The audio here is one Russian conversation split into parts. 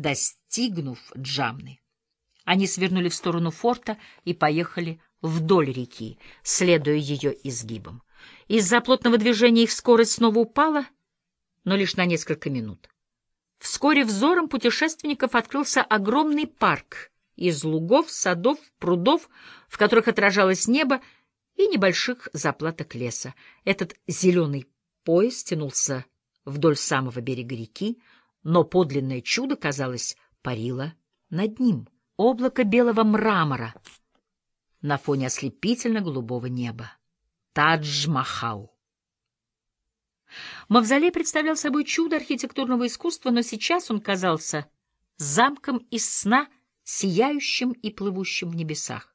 достигнув Джамны. Они свернули в сторону форта и поехали вдоль реки, следуя ее изгибам. Из-за плотного движения их скорость снова упала, но лишь на несколько минут. Вскоре взором путешественников открылся огромный парк из лугов, садов, прудов, в которых отражалось небо, и небольших заплаток леса. Этот зеленый пояс тянулся вдоль самого берега реки, но подлинное чудо, казалось, парило над ним. Облако белого мрамора на фоне ослепительно-голубого неба. Тадж-Махал. Мавзолей представлял собой чудо архитектурного искусства, но сейчас он казался замком из сна, сияющим и плывущим в небесах.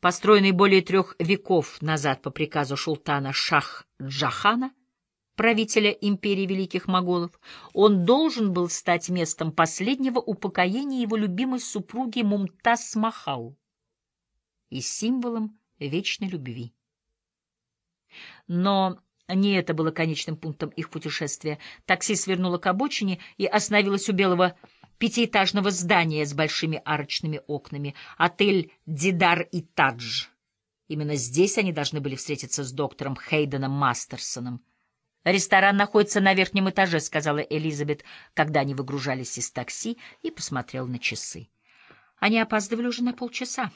Построенный более трех веков назад по приказу султана Шах-Джахана, правителя империи великих моголов, он должен был стать местом последнего упокоения его любимой супруги Мумтаз Махал и символом вечной любви. Но не это было конечным пунктом их путешествия. Такси свернуло к обочине и остановилось у белого пятиэтажного здания с большими арочными окнами. Отель «Дидар и Тадж». Именно здесь они должны были встретиться с доктором Хейденом Мастерсоном. «Ресторан находится на верхнем этаже», — сказала Элизабет, когда они выгружались из такси, и посмотрел на часы. Они опаздывали уже на полчаса.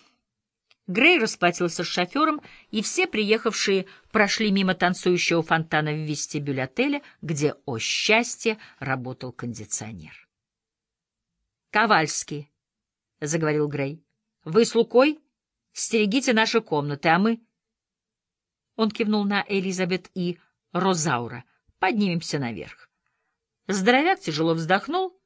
Грей расплатился с шофером, и все приехавшие прошли мимо танцующего фонтана в вестибюль отеля, где, о счастье, работал кондиционер. «Ковальский», — заговорил Грей, — «вы с Лукой стерегите наши комнаты, а мы...» Он кивнул на Элизабет и Розаура. «Поднимемся наверх». Здоровяк тяжело вздохнул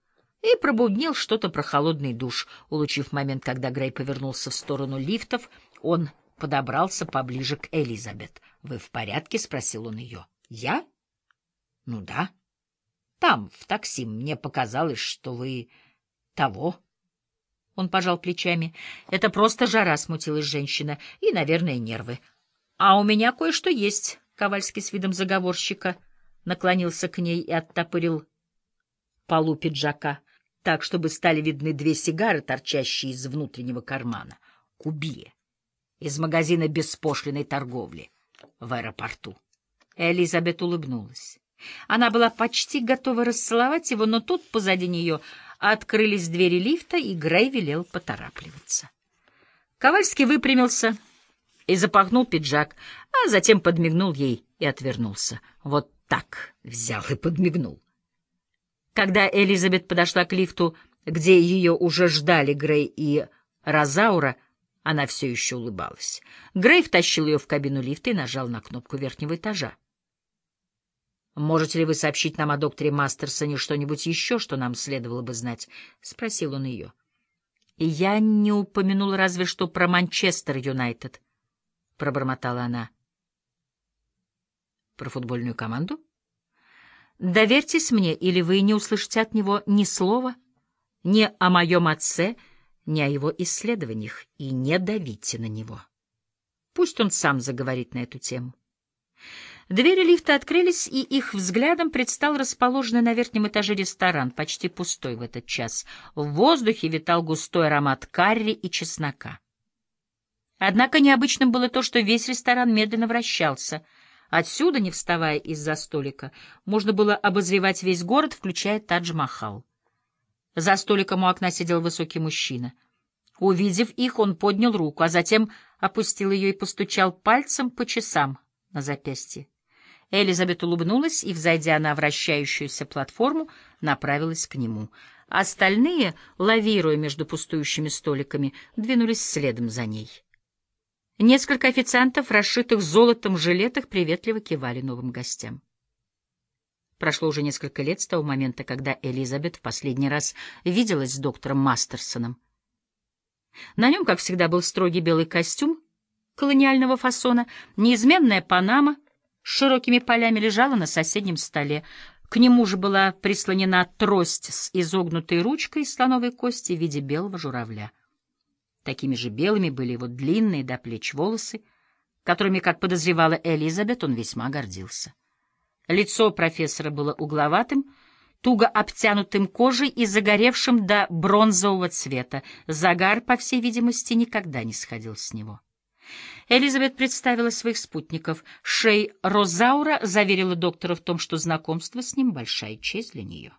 и пробуднил что-то про холодный душ. Улучив момент, когда Грей повернулся в сторону лифтов, он подобрался поближе к Элизабет. — Вы в порядке? — спросил он ее. — Я? — Ну да. — Там, в такси, мне показалось, что вы того. Он пожал плечами. — Это просто жара, — смутилась женщина, — и, наверное, нервы. — А у меня кое-что есть, — Ковальский с видом заговорщика наклонился к ней и оттопырил полу пиджака так, чтобы стали видны две сигары, торчащие из внутреннего кармана. Кубие. Из магазина беспошлиной торговли в аэропорту. Элизабет улыбнулась. Она была почти готова расцеловать его, но тут позади нее открылись двери лифта, и Грей велел поторапливаться. Ковальский выпрямился и запахнул пиджак, а затем подмигнул ей и отвернулся. Вот так взял и подмигнул. Когда Элизабет подошла к лифту, где ее уже ждали Грей и Розаура, она все еще улыбалась. Грей втащил ее в кабину лифта и нажал на кнопку верхнего этажа. «Можете ли вы сообщить нам о докторе Мастерсоне что-нибудь еще, что нам следовало бы знать?» — спросил он ее. «Я не упомянул разве что про Манчестер Юнайтед», — пробормотала она. «Про футбольную команду?» Доверьтесь мне, или вы не услышите от него ни слова, ни о моем отце, ни о его исследованиях, и не давите на него. Пусть он сам заговорит на эту тему. Двери лифта открылись, и их взглядом предстал расположенный на верхнем этаже ресторан, почти пустой в этот час. В воздухе витал густой аромат карри и чеснока. Однако необычным было то, что весь ресторан медленно вращался — Отсюда, не вставая из-за столика, можно было обозревать весь город, включая Тадж-Махал. За столиком у окна сидел высокий мужчина. Увидев их, он поднял руку, а затем опустил ее и постучал пальцем по часам на запястье. Элизабет улыбнулась и, взойдя на вращающуюся платформу, направилась к нему. Остальные, лавируя между пустующими столиками, двинулись следом за ней. Несколько официантов, расшитых золотом жилетах, приветливо кивали новым гостям. Прошло уже несколько лет с того момента, когда Элизабет в последний раз виделась с доктором Мастерсоном. На нем, как всегда, был строгий белый костюм колониального фасона, неизменная панама с широкими полями лежала на соседнем столе. К нему же была прислонена трость с изогнутой ручкой из слоновой кости в виде белого журавля. Такими же белыми были его длинные до плеч волосы, которыми, как подозревала Элизабет, он весьма гордился. Лицо профессора было угловатым, туго обтянутым кожей и загоревшим до бронзового цвета. Загар, по всей видимости, никогда не сходил с него. Элизабет представила своих спутников. Шей Розаура заверила доктора в том, что знакомство с ним — большая честь для нее.